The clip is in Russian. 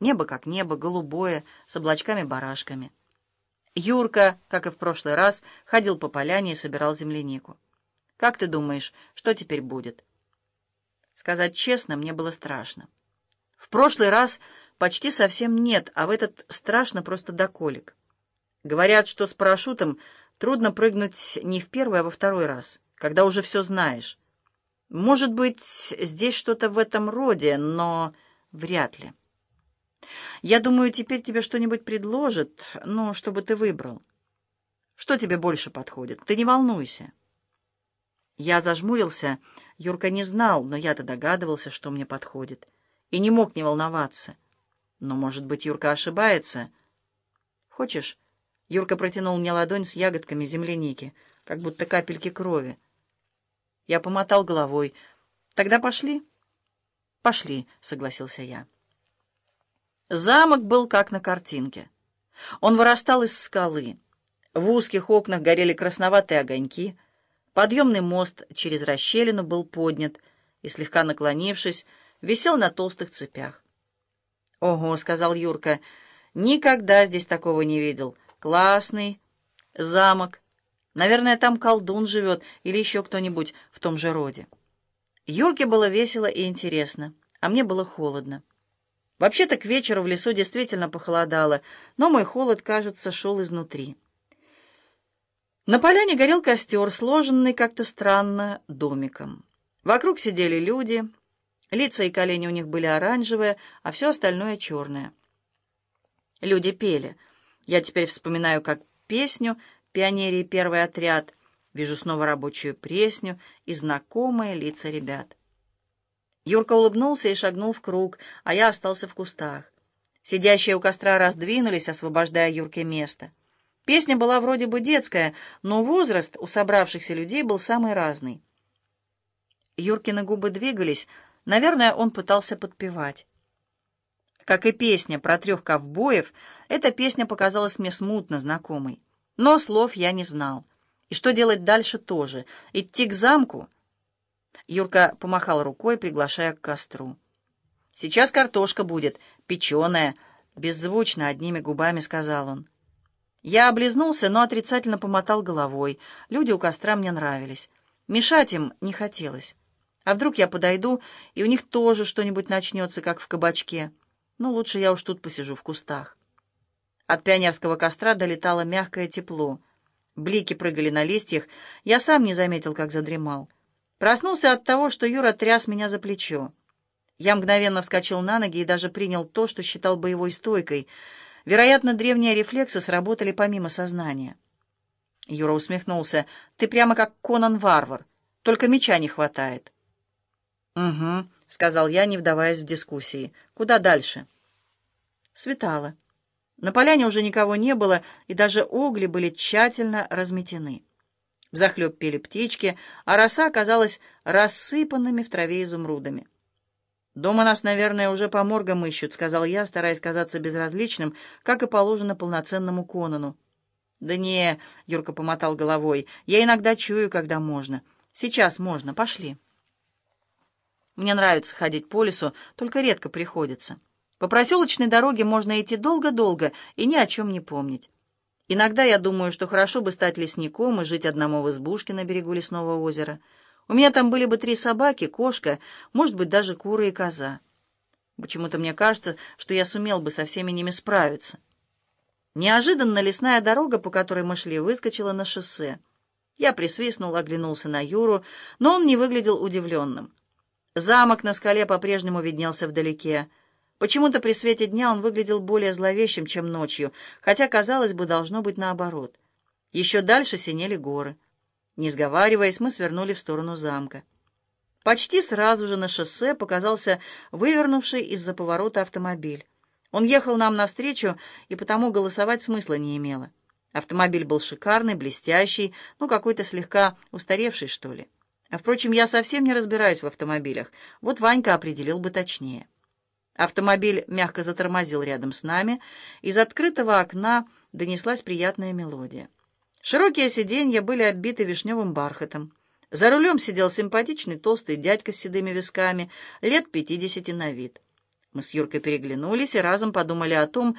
Небо как небо, голубое, с облачками-барашками. Юрка, как и в прошлый раз, ходил по поляне и собирал землянику. «Как ты думаешь, что теперь будет?» Сказать честно, мне было страшно. В прошлый раз почти совсем нет, а в этот страшно просто до колик. Говорят, что с парашютом трудно прыгнуть не в первый, а во второй раз, когда уже все знаешь. Может быть, здесь что-то в этом роде, но вряд ли. Я думаю, теперь тебе что-нибудь предложат, ну, чтобы ты выбрал. Что тебе больше подходит? Ты не волнуйся. Я зажмурился. Юрка не знал, но я-то догадывался, что мне подходит. И не мог не волноваться. Но, может быть, Юрка ошибается. Хочешь? Юрка протянул мне ладонь с ягодками земляники, как будто капельки крови. Я помотал головой. «Тогда пошли?» «Пошли», — согласился я. Замок был как на картинке. Он вырастал из скалы. В узких окнах горели красноватые огоньки. Подъемный мост через расщелину был поднят и, слегка наклонившись, висел на толстых цепях. «Ого», — сказал Юрка, — «никогда здесь такого не видел. Классный замок. Наверное, там колдун живет или еще кто-нибудь в том же роде». Юрке было весело и интересно, а мне было холодно. Вообще-то к вечеру в лесу действительно похолодало, но мой холод, кажется, шел изнутри. На поляне горел костер, сложенный как-то странно домиком. Вокруг сидели люди, лица и колени у них были оранжевые, а все остальное черное. Люди пели. Я теперь вспоминаю как песню «Пионерии первый отряд», вижу снова рабочую пресню и знакомые лица ребят. Юрка улыбнулся и шагнул в круг, а я остался в кустах. Сидящие у костра раздвинулись, освобождая Юрке место. Песня была вроде бы детская, но возраст у собравшихся людей был самый разный. Юркины губы двигались, наверное, он пытался подпевать. Как и песня про трех ковбоев, эта песня показалась мне смутно знакомой. Но слов я не знал. И что делать дальше тоже? Идти к замку — Юрка помахал рукой, приглашая к костру. «Сейчас картошка будет, печеная», — беззвучно одними губами сказал он. Я облизнулся, но отрицательно помотал головой. Люди у костра мне нравились. Мешать им не хотелось. А вдруг я подойду, и у них тоже что-нибудь начнется, как в кабачке? Ну, лучше я уж тут посижу в кустах. От пионерского костра долетало мягкое тепло. Блики прыгали на листьях. Я сам не заметил, как задремал. Проснулся от того, что Юра тряс меня за плечо. Я мгновенно вскочил на ноги и даже принял то, что считал боевой стойкой. Вероятно, древние рефлексы сработали помимо сознания. Юра усмехнулся. «Ты прямо как Конан-варвар. Только меча не хватает». «Угу», — сказал я, не вдаваясь в дискуссии. «Куда дальше?» Светало. На поляне уже никого не было, и даже угли были тщательно разметены. Взахлеб пели птички, а роса оказалась рассыпанными в траве изумрудами. «Дома нас, наверное, уже по моргам ищут», — сказал я, стараясь казаться безразличным, как и положено полноценному Конану. «Да не», — Юрка помотал головой, — «я иногда чую, когда можно. Сейчас можно, пошли». Мне нравится ходить по лесу, только редко приходится. По проселочной дороге можно идти долго-долго и ни о чем не помнить. Иногда я думаю, что хорошо бы стать лесником и жить одному в избушке на берегу лесного озера. У меня там были бы три собаки, кошка, может быть, даже куры и коза. Почему-то мне кажется, что я сумел бы со всеми ними справиться. Неожиданно лесная дорога, по которой мы шли, выскочила на шоссе. Я присвистнул, оглянулся на Юру, но он не выглядел удивленным. Замок на скале по-прежнему виднелся вдалеке. Почему-то при свете дня он выглядел более зловещим, чем ночью, хотя, казалось бы, должно быть наоборот. Еще дальше синели горы. Не сговариваясь, мы свернули в сторону замка. Почти сразу же на шоссе показался вывернувший из-за поворота автомобиль. Он ехал нам навстречу, и потому голосовать смысла не имело. Автомобиль был шикарный, блестящий, ну, какой-то слегка устаревший, что ли. А, впрочем, я совсем не разбираюсь в автомобилях. Вот Ванька определил бы точнее. Автомобиль мягко затормозил рядом с нами. Из открытого окна донеслась приятная мелодия. Широкие сиденья были оббиты вишневым бархатом. За рулем сидел симпатичный толстый дядька с седыми висками, лет пятидесяти на вид. Мы с Юркой переглянулись и разом подумали о том,